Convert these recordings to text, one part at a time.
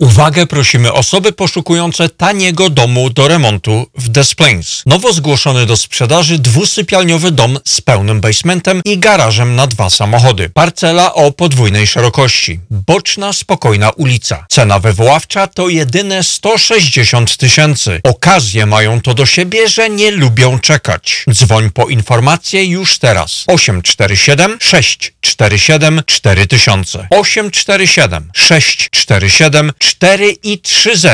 uwagę prosimy osoby poszukujące taniego domu do remontu w Des Plaines. Nowo zgłoszony do sprzedaży dwusypialniowy dom z pełnym basementem i garażem na dwa samochody. Parcela o podwójnej szerokości. Boczna, spokojna ulica. Cena wywoławcza to jedyne 160 tysięcy. Okazje mają to do siebie, że nie lubią czekać. Dzwoń po informacje już teraz. 847 647 4000 847 647 4 i 30.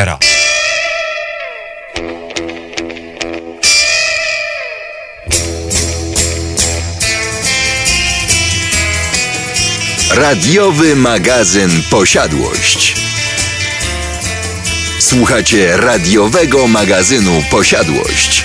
Radiowy magazyn Posiadłość. Słuchacie radiowego magazynu Posiadłość.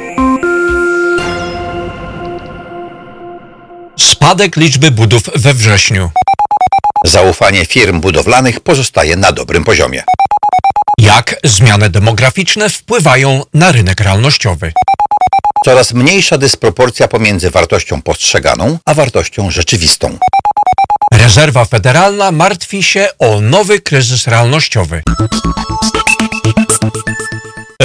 Spadek liczby budów we wrześniu. Zaufanie firm budowlanych pozostaje na dobrym poziomie. Jak zmiany demograficzne wpływają na rynek realnościowy. Coraz mniejsza dysproporcja pomiędzy wartością postrzeganą a wartością rzeczywistą. Rezerwa Federalna martwi się o nowy kryzys realnościowy.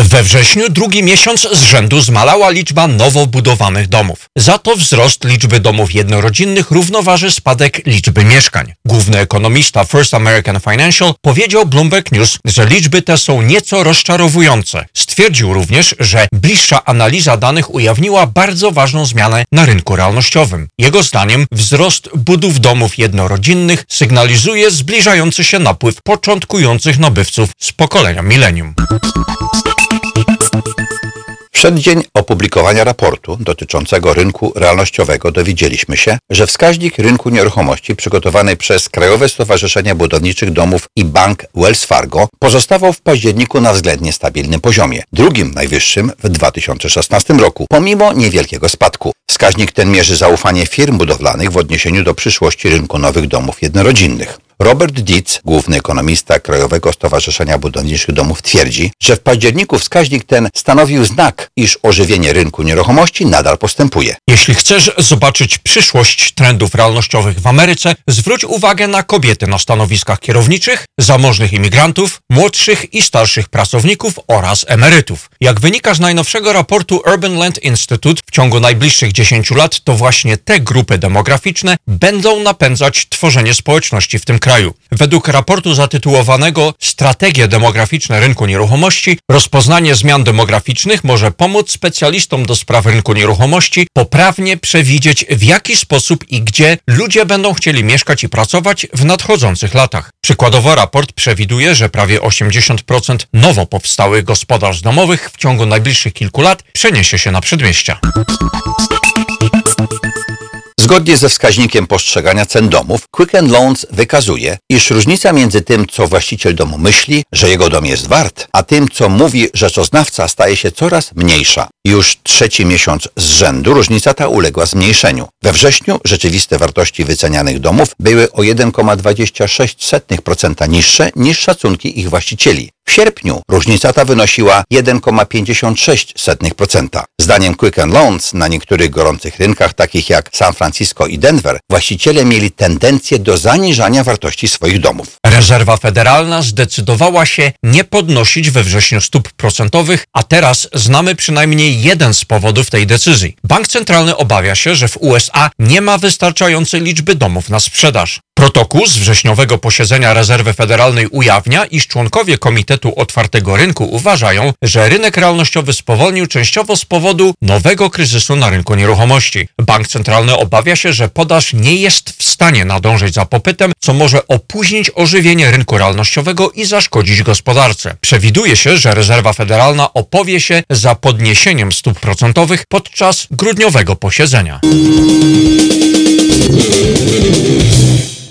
We wrześniu drugi miesiąc z rzędu zmalała liczba nowo budowanych domów. Za to wzrost liczby domów jednorodzinnych równoważy spadek liczby mieszkań. Główny ekonomista First American Financial powiedział Bloomberg News, że liczby te są nieco rozczarowujące. Stwierdził również, że bliższa analiza danych ujawniła bardzo ważną zmianę na rynku realnościowym. Jego zdaniem wzrost budów domów jednorodzinnych sygnalizuje zbliżający się napływ początkujących nabywców z pokolenia milenium. Przeddzień opublikowania raportu dotyczącego rynku realnościowego dowiedzieliśmy się, że wskaźnik rynku nieruchomości przygotowany przez Krajowe Stowarzyszenie Budowniczych Domów i Bank Wells Fargo pozostawał w październiku na względnie stabilnym poziomie, drugim najwyższym w 2016 roku, pomimo niewielkiego spadku. Wskaźnik ten mierzy zaufanie firm budowlanych w odniesieniu do przyszłości rynku nowych domów jednorodzinnych. Robert Dietz, główny ekonomista Krajowego Stowarzyszenia Budowniczych Domów, twierdzi, że w październiku wskaźnik ten stanowił znak, iż ożywienie rynku nieruchomości nadal postępuje. Jeśli chcesz zobaczyć przyszłość trendów realnościowych w Ameryce, zwróć uwagę na kobiety na stanowiskach kierowniczych, zamożnych imigrantów, młodszych i starszych pracowników oraz emerytów. Jak wynika z najnowszego raportu Urban Land Institute, w ciągu najbliższych 10 lat to właśnie te grupy demograficzne będą napędzać tworzenie społeczności w tym kraju. Według raportu zatytułowanego Strategie demograficzne rynku nieruchomości, rozpoznanie zmian demograficznych może pomóc specjalistom do spraw rynku nieruchomości poprawnie przewidzieć w jaki sposób i gdzie ludzie będą chcieli mieszkać i pracować w nadchodzących latach. Przykładowo raport przewiduje, że prawie 80% nowo powstałych gospodarstw domowych w ciągu najbliższych kilku lat przeniesie się na przedmieścia. Zgodnie ze wskaźnikiem postrzegania cen domów, Quicken Loans wykazuje, iż różnica między tym, co właściciel domu myśli, że jego dom jest wart, a tym, co mówi rzeczoznawca, staje się coraz mniejsza. Już trzeci miesiąc z rzędu różnica ta uległa zmniejszeniu. We wrześniu rzeczywiste wartości wycenianych domów były o 1,26% niższe niż szacunki ich właścicieli. W sierpniu różnica ta wynosiła 1,56%. Zdaniem Quicken Loans na niektórych gorących rynkach, takich jak San Francisco i Denver, właściciele mieli tendencję do zaniżania wartości swoich domów. Rezerwa Federalna zdecydowała się nie podnosić we wrześniu stóp procentowych, a teraz znamy przynajmniej jeden z powodów tej decyzji. Bank Centralny obawia się, że w USA nie ma wystarczającej liczby domów na sprzedaż. Protokół z wrześniowego posiedzenia Rezerwy Federalnej ujawnia, iż członkowie Komitetu Otwartego Rynku uważają, że rynek realnościowy spowolnił częściowo z powodu nowego kryzysu na rynku nieruchomości. Bank Centralny obawia się, że podaż nie jest w stanie nadążyć za popytem, co może opóźnić ożywienie rynku realnościowego i zaszkodzić gospodarce. Przewiduje się, że Rezerwa Federalna opowie się za podniesieniem stóp procentowych podczas grudniowego posiedzenia.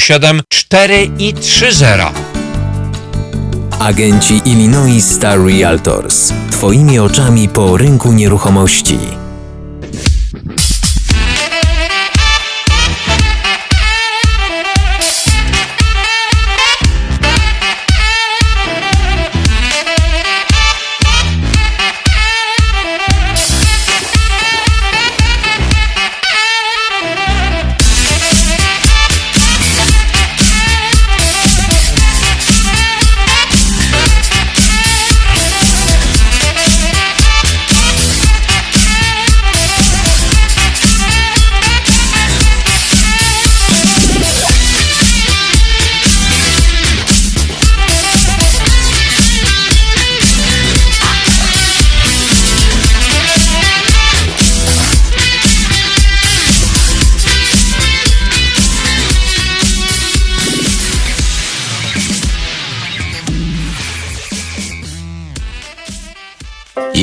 4 i 30 Agenci Illinois Star Realtors. Twoimi oczami po rynku nieruchomości.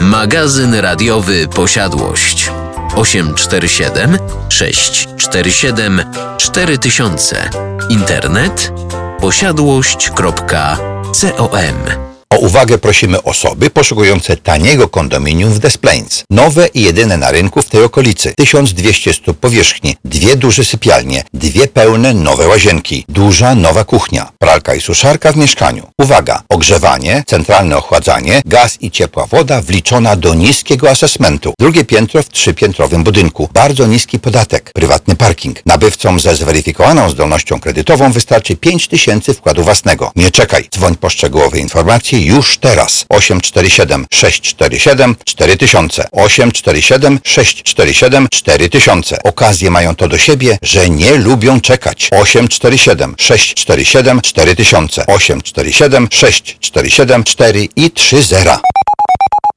Magazyn radiowy Posiadłość 847 647 4000. Internet posiadłość.com O uwagę prosimy osoby poszukujące taniego kondominium w Des Plaines. Nowe i jedyne na rynku w tej okolicy. 1200 stóp powierzchni, dwie duże sypialnie, dwie pełne nowe łazienki, duża nowa kuchnia, pralka i suszarka w mieszkaniu. Uwaga! Ogrzewanie, centralne ochładzanie, gaz i ciepła woda wliczona do niskiego asesmentu. Drugie piętro w trzypiętrowym budynku. Bardzo niski podatek. Prywatny parking. Nabywcom ze zweryfikowaną zdolnością kredytową wystarczy 5000 wkładu własnego. Nie czekaj. Dzwoń po szczegółowe informacje już teraz. 847 647 4000 847 647 4000 Okazje mają to do siebie, że nie lubią czekać. 847 647 4000 847 647 4 i 30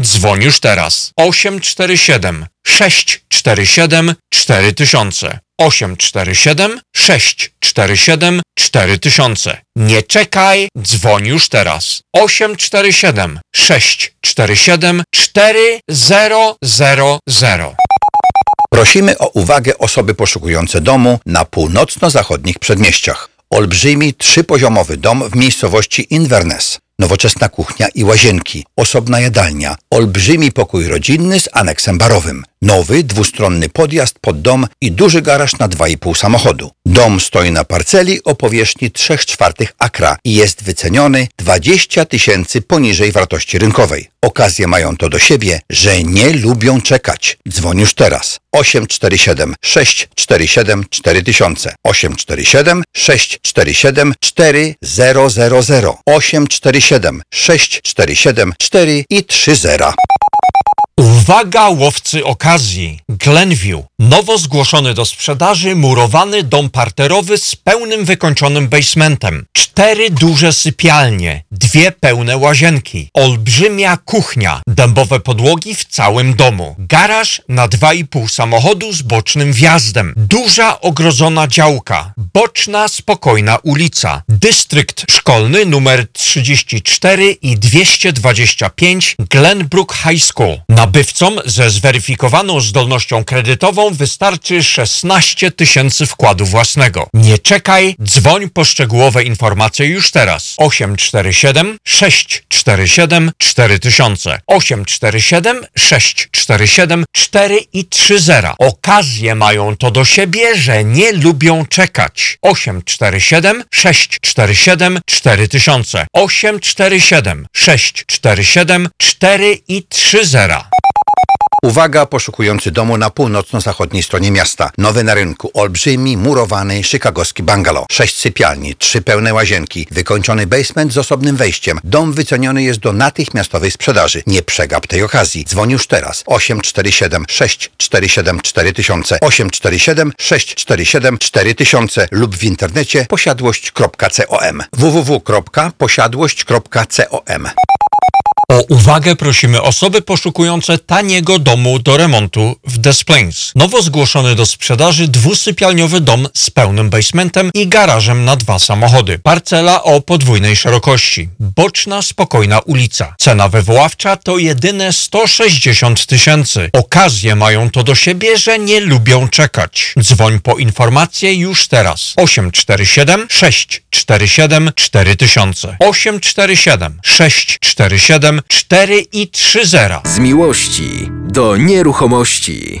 Dzwoń już teraz. 847 647 4000 847 647 4000 Nie czekaj, dzwoń już teraz. 847 647 4000 Prosimy o uwagę osoby poszukujące domu na północno-zachodnich przedmieściach. Olbrzymi trzypoziomowy dom w miejscowości Inverness. Nowoczesna kuchnia i łazienki, osobna jadalnia, olbrzymi pokój rodzinny z aneksem barowym, nowy dwustronny podjazd pod dom i duży garaż na 2,5 samochodu. Dom stoi na parceli o powierzchni 3 czwartych akra i jest wyceniony 20 tysięcy poniżej wartości rynkowej. Okazje mają to do siebie, że nie lubią czekać. Dzwoń już teraz. 847 647 4000 847 647 4000 847 647 4 i 30 Uwaga łowcy okazji! Glenview. Nowo zgłoszony do sprzedaży murowany dom parterowy z pełnym wykończonym basementem. Cztery duże sypialnie, dwie pełne łazienki, olbrzymia kuchnia, dębowe podłogi w całym domu, garaż na 2,5 samochodu z bocznym wjazdem, duża ogrodzona działka, boczna spokojna ulica, dystrykt szkolny numer 34 i 225 Glenbrook High School. Nabywcom ze zweryfikowaną zdolnością kredytową wystarczy 16 tysięcy wkładu własnego. Nie czekaj, dzwoń po szczegółowe informacje już teraz. 847 647 4000 847 647 4 i 30. Okazje mają to do siebie, że nie lubią czekać. 847 647 4000 847 647 4 i 30. Uwaga, poszukujący domu na północno-zachodniej stronie miasta. Nowy na rynku, olbrzymi, murowany, chicagowski bungalow. Sześć sypialni, trzy pełne łazienki, wykończony basement z osobnym wejściem. Dom wyceniony jest do natychmiastowej sprzedaży. Nie przegap tej okazji. Dzwoń już teraz. 847 647 4000 847 647 4000 lub w internecie posiadłość.com www.posiadłość.com O uwagę prosimy osoby poszukujące taniego domu do remontu w Des Plaines. Nowo zgłoszony do sprzedaży dwusypialniowy dom z pełnym basementem i garażem na dwa samochody. Parcela o podwójnej szerokości. Boczna, spokojna ulica. Cena wywoławcza to jedyne 160 tysięcy. Okazje mają to do siebie, że nie lubią czekać. Dzwoń po informacje już teraz. 847 647 4000 847 647 4 i 30. Z miłości do nieruchomości.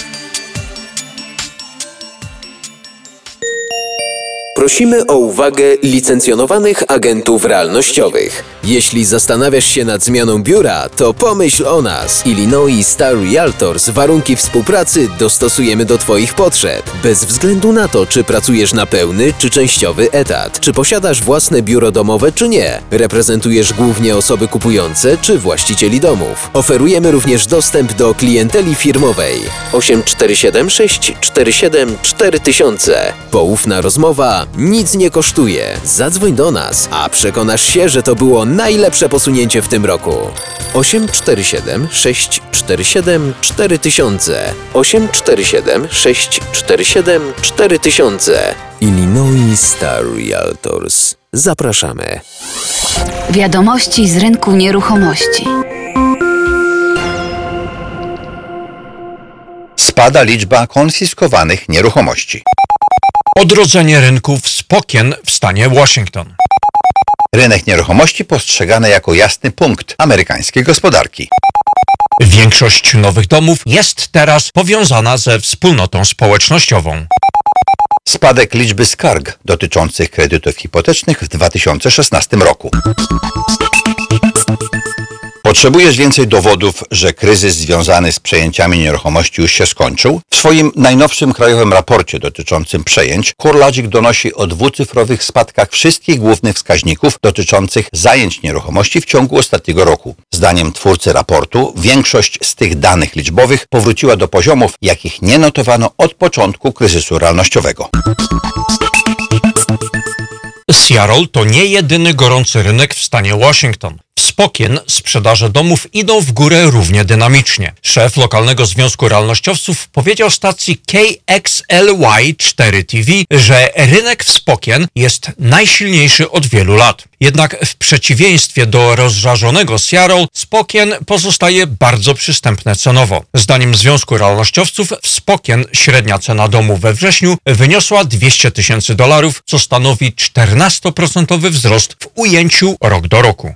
prosimy o uwagę licencjonowanych agentów realnościowych. Jeśli zastanawiasz się nad zmianą biura, to pomyśl o nas. Illinois Star Realtors warunki współpracy dostosujemy do Twoich potrzeb. Bez względu na to, czy pracujesz na pełny czy częściowy etat, czy posiadasz własne biuro domowe czy nie, reprezentujesz głównie osoby kupujące czy właścicieli domów. Oferujemy również dostęp do klienteli firmowej. 847 647 4000. Poufna rozmowa nic nie kosztuje. Zadzwoń do nas, a przekonasz się, że to było najlepsze posunięcie w tym roku. 847 647 4000 847 647 4000 Illinois Star Realtors. Zapraszamy. Wiadomości z rynku nieruchomości. Spada liczba konfiskowanych nieruchomości. Odrodzenie rynków Spokien w stanie Washington. Rynek nieruchomości postrzegany jako jasny punkt amerykańskiej gospodarki. Większość nowych domów jest teraz powiązana ze wspólnotą społecznościową. Spadek liczby skarg dotyczących kredytów hipotecznych w 2016 roku. Potrzebujesz więcej dowodów, że kryzys związany z przejęciami nieruchomości już się skończył? W swoim najnowszym krajowym raporcie dotyczącym przejęć CoreLogic donosi o dwucyfrowych spadkach wszystkich głównych wskaźników dotyczących zajęć nieruchomości w ciągu ostatniego roku. Zdaniem twórcy raportu większość z tych danych liczbowych powróciła do poziomów, jakich nie notowano od początku kryzysu realnościowego. Seattle to nie jedyny gorący rynek w stanie Washington. Spokien sprzedaże domów idą w górę równie dynamicznie. Szef lokalnego związku realnościowców powiedział stacji KXLY4 TV, że rynek w Spokien jest najsilniejszy od wielu lat. Jednak w przeciwieństwie do rozżarzonego Seattle, Spokien pozostaje bardzo przystępne cenowo. Zdaniem Związku Realnościowców w Spokien średnia cena domu we wrześniu wyniosła 200 tysięcy dolarów, co stanowi 14% wzrost w ujęciu rok do roku.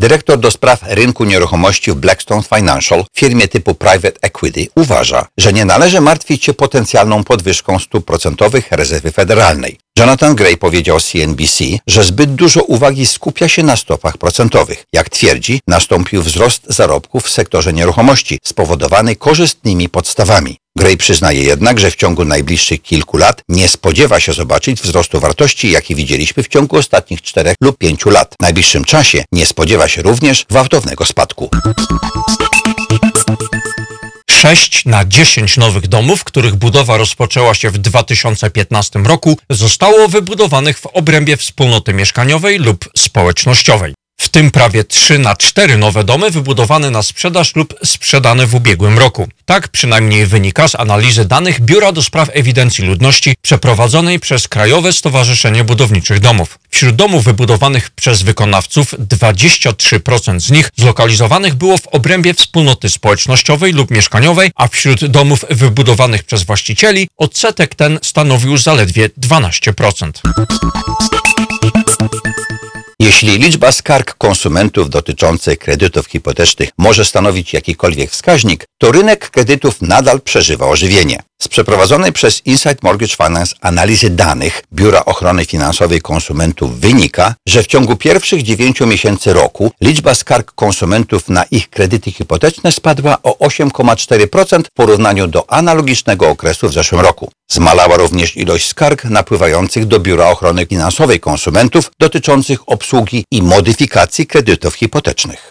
Dyrektor do spraw rynku nieruchomości w Blackstone Financial, firmie typu Private Equity, uważa, że nie należy martwić się potencjalną podwyżką stóp procentowych rezerwy federalnej. Jonathan Gray powiedział CNBC, że zbyt dużo uwagi skupia się na stopach procentowych. Jak twierdzi, nastąpił wzrost zarobków w sektorze nieruchomości spowodowany korzystnymi podstawami. Gray przyznaje jednak, że w ciągu najbliższych kilku lat nie spodziewa się zobaczyć wzrostu wartości, jaki widzieliśmy w ciągu ostatnich czterech lub pięciu lat. W najbliższym czasie nie spodziewa się również gwałtownego spadku. 6 na 10 nowych domów, których budowa rozpoczęła się w 2015 roku, zostało wybudowanych w obrębie wspólnoty mieszkaniowej lub społecznościowej. W tym prawie 3 na 4 nowe domy wybudowane na sprzedaż lub sprzedane w ubiegłym roku. Tak przynajmniej wynika z analizy danych Biura do Spraw Ewidencji Ludności przeprowadzonej przez Krajowe Stowarzyszenie Budowniczych Domów. Wśród domów wybudowanych przez wykonawców 23% z nich zlokalizowanych było w obrębie wspólnoty społecznościowej lub mieszkaniowej, a wśród domów wybudowanych przez właścicieli odsetek ten stanowił zaledwie 12%. Jeśli liczba skarg konsumentów dotyczących kredytów hipotecznych może stanowić jakikolwiek wskaźnik, to rynek kredytów nadal przeżywa ożywienie. Z przeprowadzonej przez Insight Mortgage Finance analizy danych Biura Ochrony Finansowej Konsumentów wynika, że w ciągu pierwszych 9 miesięcy roku liczba skarg konsumentów na ich kredyty hipoteczne spadła o 8,4% w porównaniu do analogicznego okresu w zeszłym roku. Zmalała również ilość skarg napływających do Biura Ochrony Finansowej Konsumentów dotyczących obsługi i modyfikacji kredytów hipotecznych.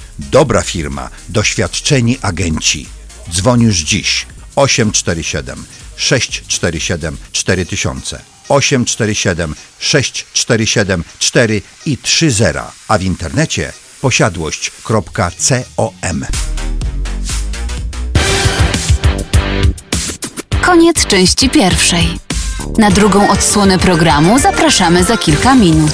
Dobra firma, doświadczeni agenci. Dzwoń już dziś 847 647 4000 847 647 4 i 30, a w internecie posiadłość.com. Koniec części pierwszej. Na drugą odsłonę programu zapraszamy za kilka minut.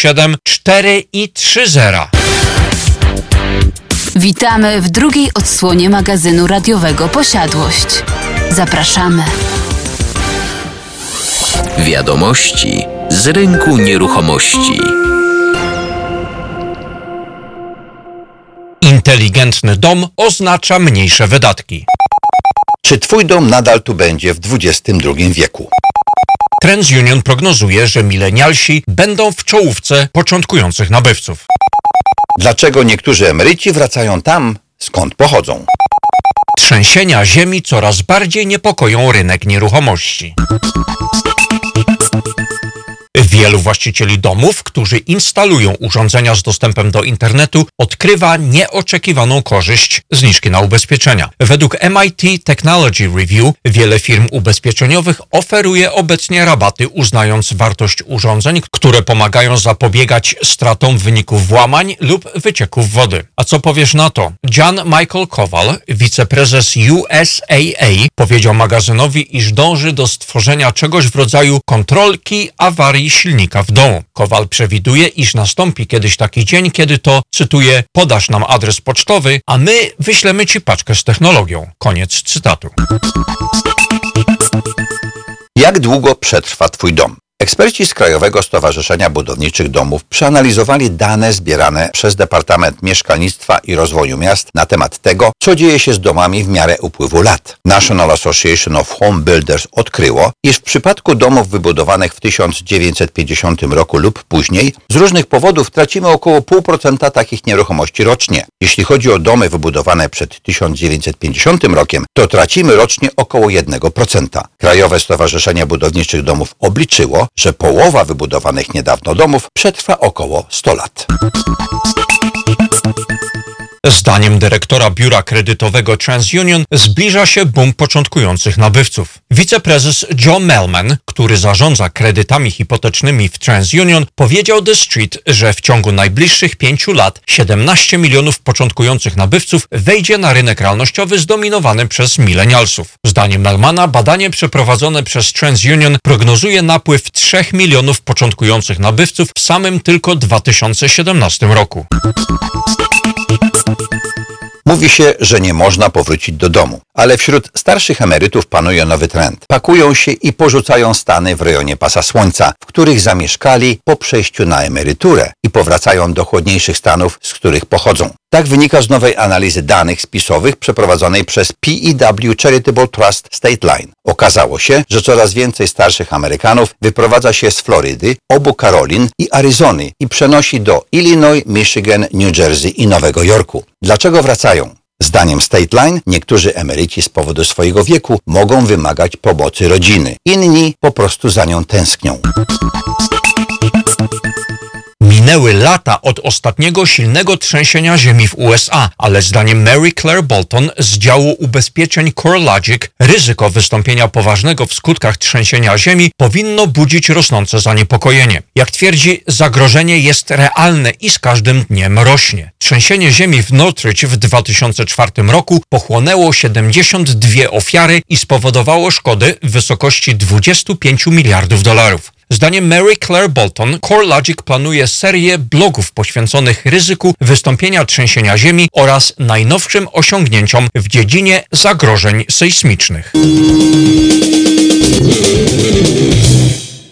4 i 30. Witamy w drugiej odsłonie magazynu radiowego Posiadłość. Zapraszamy. Wiadomości z rynku nieruchomości. Inteligentny dom oznacza mniejsze wydatki. Czy twój dom nadal tu będzie w XXI wieku? TransUnion prognozuje, że milenialsi będą w czołówce początkujących nabywców. Dlaczego niektórzy emeryci wracają tam, skąd pochodzą? Trzęsienia ziemi coraz bardziej niepokoją rynek nieruchomości. Wielu właścicieli domów, którzy instalują urządzenia z dostępem do internetu, odkrywa nieoczekiwaną korzyść zniżki na ubezpieczenia. Według MIT Technology Review wiele firm ubezpieczeniowych oferuje obecnie rabaty, uznając wartość urządzeń, które pomagają zapobiegać stratom w wyniku włamań lub wycieków wody. A co powiesz na to? John Michael Kowal, wiceprezes USAA, powiedział magazynowi, iż dąży do stworzenia czegoś w rodzaju kontrolki awarii silnika w domu. Kowal przewiduje, iż nastąpi kiedyś taki dzień, kiedy to, cytuję, podasz nam adres pocztowy, a my wyślemy ci paczkę z technologią. Koniec cytatu. Jak długo przetrwa Twój dom? Eksperci z Krajowego Stowarzyszenia Budowniczych Domów przeanalizowali dane zbierane przez Departament Mieszkalnictwa i Rozwoju Miast na temat tego, co dzieje się z domami w miarę upływu lat. National Association of Home Builders odkryło, iż w przypadku domów wybudowanych w 1950 roku lub później, z różnych powodów tracimy około 0,5% takich nieruchomości rocznie. Jeśli chodzi o domy wybudowane przed 1950 rokiem, to tracimy rocznie około 1%. Krajowe Stowarzyszenie Budowniczych Domów obliczyło, że połowa wybudowanych niedawno domów przetrwa około 100 lat. Zdaniem dyrektora biura kredytowego TransUnion zbliża się boom początkujących nabywców. Wiceprezes Joe Melman, który zarządza kredytami hipotecznymi w TransUnion, powiedział The Street, że w ciągu najbliższych pięciu lat 17 milionów początkujących nabywców wejdzie na rynek realnościowy zdominowany przez milenialsów. Zdaniem Melmana badanie przeprowadzone przez TransUnion prognozuje napływ 3 milionów początkujących nabywców w samym tylko 2017 roku. Mówi się, że nie można powrócić do domu, ale wśród starszych emerytów panuje nowy trend. Pakują się i porzucają stany w rejonie pasa słońca, w których zamieszkali po przejściu na emeryturę i powracają do chłodniejszych stanów, z których pochodzą. Tak wynika z nowej analizy danych spisowych przeprowadzonej przez PEW Charitable Trust State Line. Okazało się, że coraz więcej starszych Amerykanów wyprowadza się z Florydy, obu Karolin i Arizony i przenosi do Illinois, Michigan, New Jersey i Nowego Jorku. Dlaczego wracają? Zdaniem State Line niektórzy emeryci z powodu swojego wieku mogą wymagać pomocy rodziny, inni po prostu za nią tęsknią. Minęły lata od ostatniego silnego trzęsienia ziemi w USA, ale zdaniem Mary Claire Bolton z działu ubezpieczeń CoreLogic ryzyko wystąpienia poważnego w skutkach trzęsienia ziemi powinno budzić rosnące zaniepokojenie. Jak twierdzi, zagrożenie jest realne i z każdym dniem rośnie. Trzęsienie ziemi w Northridge w 2004 roku pochłonęło 72 ofiary i spowodowało szkody w wysokości 25 miliardów dolarów. Zdaniem Mary Claire Bolton, CoreLogic planuje serię blogów poświęconych ryzyku wystąpienia trzęsienia ziemi oraz najnowszym osiągnięciom w dziedzinie zagrożeń sejsmicznych.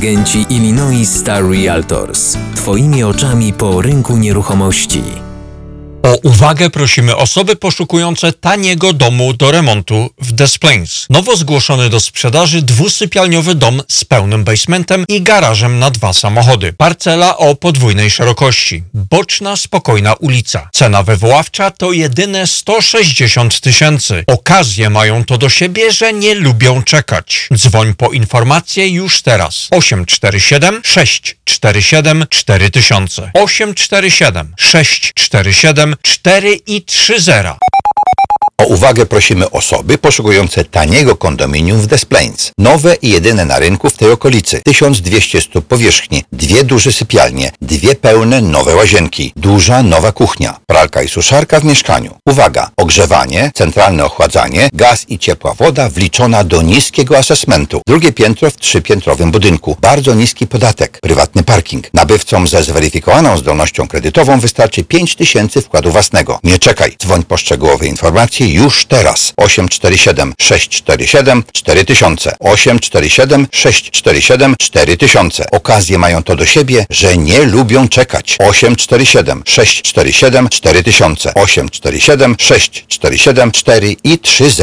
Agenci Illinois Star Realtors. Twoimi oczami po rynku nieruchomości. Uwagę prosimy osoby poszukujące taniego domu do remontu w Des Plaines. Nowo zgłoszony do sprzedaży dwusypialniowy dom z pełnym basementem i garażem na dwa samochody. Parcela o podwójnej szerokości. Boczna, spokojna ulica. Cena wywoławcza to jedyne 160 tysięcy. Okazje mają to do siebie, że nie lubią czekać. Dzwoń po informacje już teraz. 847 647 4000 847 647 4 i 3 zera. Uwagę prosimy osoby poszukujące taniego kondominium w Des Plaines. Nowe i jedyne na rynku w tej okolicy. 1200 stóp powierzchni, dwie duże sypialnie, dwie pełne nowe łazienki, duża nowa kuchnia, pralka i suszarka w mieszkaniu. Uwaga! Ogrzewanie, centralne ochładzanie, gaz i ciepła woda wliczona do niskiego asesmentu. Drugie piętro w trzypiętrowym budynku. Bardzo niski podatek. Prywatny parking. Nabywcom ze zweryfikowaną zdolnością kredytową wystarczy 5000 wkładu własnego. Nie czekaj. Dzwoń po szczegółowe informacje już teraz. 847 647 4000 847 647 4000 Okazje mają to do siebie, że nie lubią czekać. 847 647 4000 847 647 4 i 30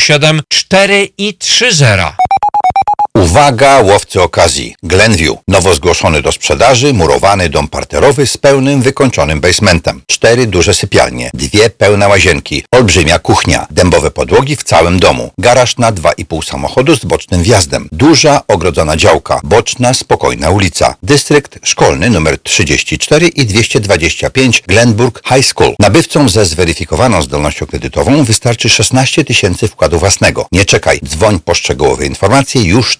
4 i 3 zera. Uwaga, łowcy okazji. Glenview. Nowo zgłoszony do sprzedaży, murowany dom parterowy z pełnym wykończonym basementem. Cztery duże sypialnie, dwie pełne łazienki, olbrzymia kuchnia, dębowe podłogi w całym domu, garaż na 2,5 samochodu z bocznym wjazdem, duża ogrodzona działka, boczna, spokojna ulica, dystrykt szkolny nr 34 i 225 Glenburg High School. Nabywcom ze zweryfikowaną zdolnością kredytową wystarczy 16 tysięcy wkładu własnego. Nie czekaj, dzwoń po szczegółowe informacje już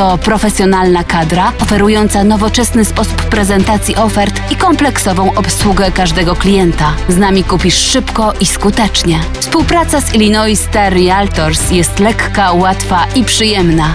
to profesjonalna kadra oferująca nowoczesny sposób prezentacji ofert i kompleksową obsługę każdego klienta. Z nami kupisz szybko i skutecznie. Współpraca z Illinois Star Realtors jest lekka, łatwa i przyjemna.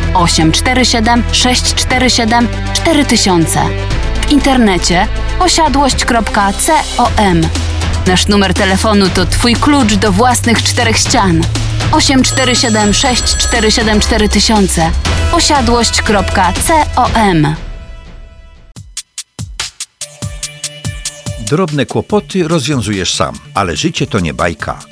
847 647 4000. W internecie posiadłość.com. Nasz numer telefonu to Twój klucz do własnych czterech ścian. 847 647 4000 posiadłość.com. Drobne kłopoty rozwiązujesz sam, ale życie to nie bajka.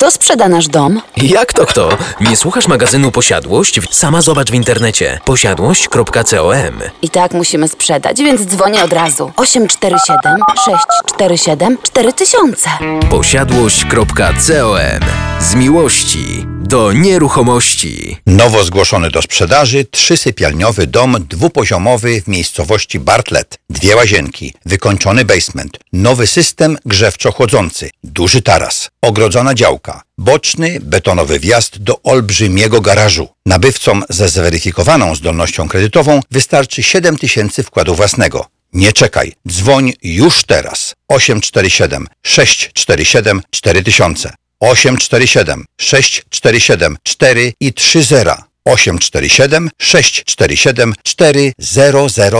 Kto sprzeda nasz dom? Jak to kto? Nie słuchasz magazynu Posiadłość? Sama zobacz w internecie posiadłość.com. I tak musimy sprzedać, więc dzwonię od razu. 847 647 4000. Posiadłość.com. Z miłości do nieruchomości. Nowo zgłoszony do sprzedaży trzysypialniowy dom dwupoziomowy w miejscowości Bartlett. Dwie łazienki, wykończony basement, nowy system grzewczo-chłodzący, duży taras, ogrodzona działka, boczny betonowy wjazd do olbrzymiego garażu. Nabywcom ze zweryfikowaną zdolnością kredytową wystarczy 7 tysięcy wkładu własnego. Nie czekaj, dzwoń już teraz. 847 647 4000 847 647 4 i 30 847 647 4000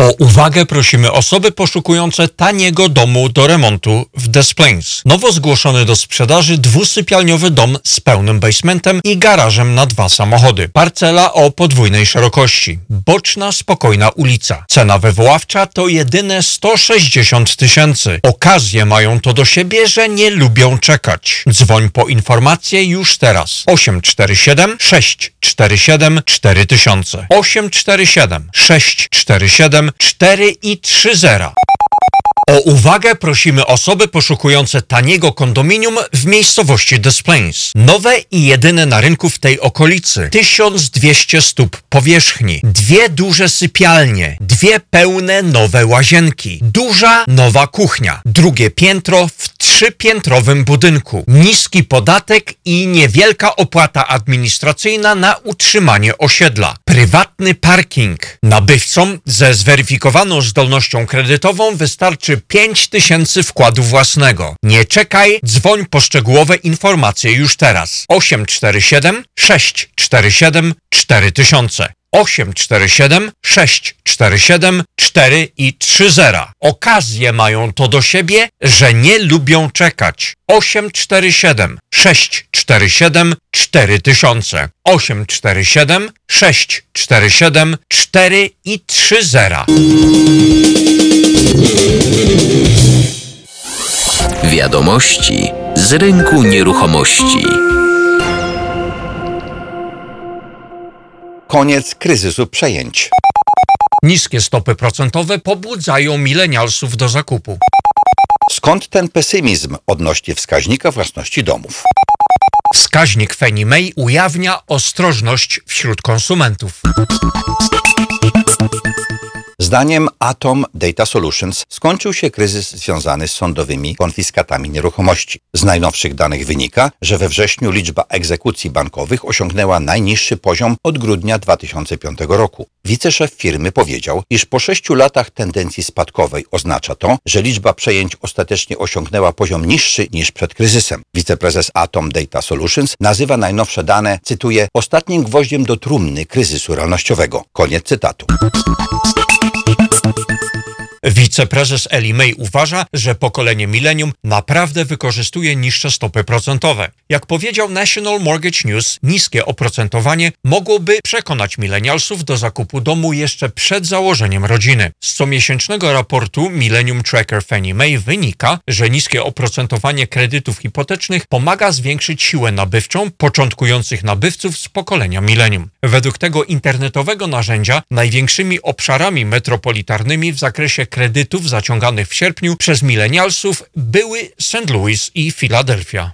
O uwagę prosimy osoby poszukujące taniego domu do remontu w Des Plaines. Nowo zgłoszony do sprzedaży dwusypialniowy dom z pełnym basementem i garażem na dwa samochody. Parcela o podwójnej szerokości. Boczna, spokojna ulica. Cena wywoławcza to jedyne 160 tysięcy. Okazje mają to do siebie, że nie lubią czekać. Dzwoń po informacje już teraz. 847 647 4000 847 647 4 i 30. O uwagę prosimy osoby poszukujące taniego kondominium w miejscowości Des Plaines. Nowe i jedyne na rynku w tej okolicy. 1200 stóp powierzchni. Dwie duże sypialnie. Dwie pełne nowe łazienki. Duża nowa kuchnia. Drugie piętro w trzypiętrowym budynku. Niski podatek i niewielka opłata administracyjna na utrzymanie osiedla. Prywatny parking. Nabywcom ze zweryfikowaną zdolnością kredytową wystarczy 5 tysięcy wkładu własnego. Nie czekaj, dzwoń po szczegółowe informacje już teraz. 847 647 4000 847 647 4 i 30. Okazje mają to do siebie, że nie lubią czekać. 847 647 4000 847 647 4 i 30. Wiadomości z rynku nieruchomości. Koniec kryzysu przejęć. Niskie stopy procentowe pobudzają milenialsów do zakupu. Skąd ten pesymizm odnośnie wskaźnika własności domów? Wskaźnik Fannie Mae ujawnia ostrożność wśród konsumentów. Zdaniem Atom Data Solutions skończył się kryzys związany z sądowymi konfiskatami nieruchomości. Z najnowszych danych wynika, że we wrześniu liczba egzekucji bankowych osiągnęła najniższy poziom od grudnia 2005 roku. Wiceszef firmy powiedział, iż po sześciu latach tendencji spadkowej oznacza to, że liczba przejęć ostatecznie osiągnęła poziom niższy niż przed kryzysem. Wiceprezes Atom Data Solutions nazywa najnowsze dane, cytuję, ostatnim gwoździem do trumny kryzysu realnościowego. Koniec cytatu. Thank you. Wiceprezes Ellie May uważa, że pokolenie milenium naprawdę wykorzystuje niższe stopy procentowe. Jak powiedział National Mortgage News, niskie oprocentowanie mogłoby przekonać milenialsów do zakupu domu jeszcze przed założeniem rodziny. Z comiesięcznego raportu Millennium Tracker Fannie Mae wynika, że niskie oprocentowanie kredytów hipotecznych pomaga zwiększyć siłę nabywczą początkujących nabywców z pokolenia milenium. Według tego internetowego narzędzia największymi obszarami metropolitarnymi w zakresie kredytów zaciąganych w sierpniu przez milenialsów były St. Louis i Filadelfia.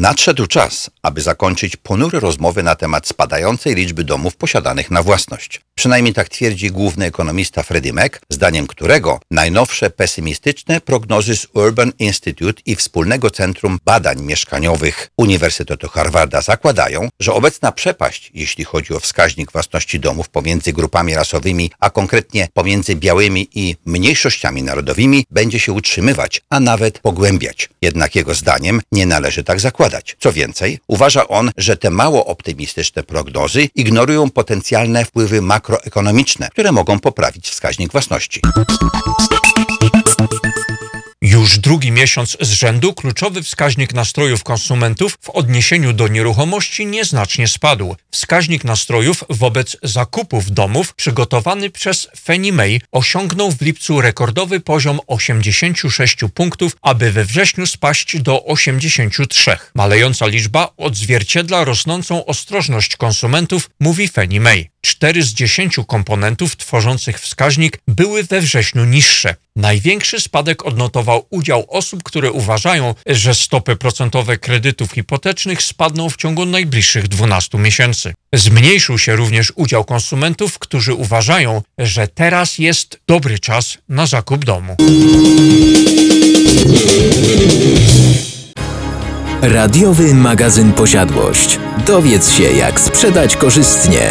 Nadszedł czas, aby zakończyć ponure rozmowy na temat spadającej liczby domów posiadanych na własność. Przynajmniej tak twierdzi główny ekonomista Freddie Mac, zdaniem którego najnowsze pesymistyczne prognozy z Urban Institute i Wspólnego Centrum Badań Mieszkaniowych Uniwersytetu Harvarda zakładają, że obecna przepaść, jeśli chodzi o wskaźnik własności domów pomiędzy grupami rasowymi, a konkretnie pomiędzy białymi i mniejszościami narodowymi, będzie się utrzymywać, a nawet pogłębiać. Jednak jego zdaniem nie należy tak zakładać. Co więcej, uważa on, że te mało optymistyczne prognozy ignorują potencjalne wpływy makroekonomiczne, które mogą poprawić wskaźnik własności. Już drugi miesiąc z rzędu kluczowy wskaźnik nastrojów konsumentów w odniesieniu do nieruchomości nieznacznie spadł. Wskaźnik nastrojów wobec zakupów domów przygotowany przez Fannie Mae osiągnął w lipcu rekordowy poziom 86 punktów, aby we wrześniu spaść do 83. Malejąca liczba odzwierciedla rosnącą ostrożność konsumentów, mówi Fannie Mae. Cztery z dziesięciu komponentów tworzących wskaźnik były we wrześniu niższe. Największy spadek odnotował udział osób, które uważają, że stopy procentowe kredytów hipotecznych spadną w ciągu najbliższych 12 miesięcy. Zmniejszył się również udział konsumentów, którzy uważają, że teraz jest dobry czas na zakup domu. Radiowy magazyn Posiadłość. Dowiedz się, jak sprzedać korzystnie.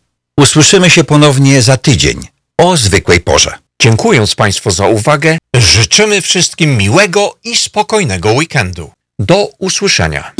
Usłyszymy się ponownie za tydzień o zwykłej porze. Dziękując Państwu za uwagę, życzymy wszystkim miłego i spokojnego weekendu. Do usłyszenia.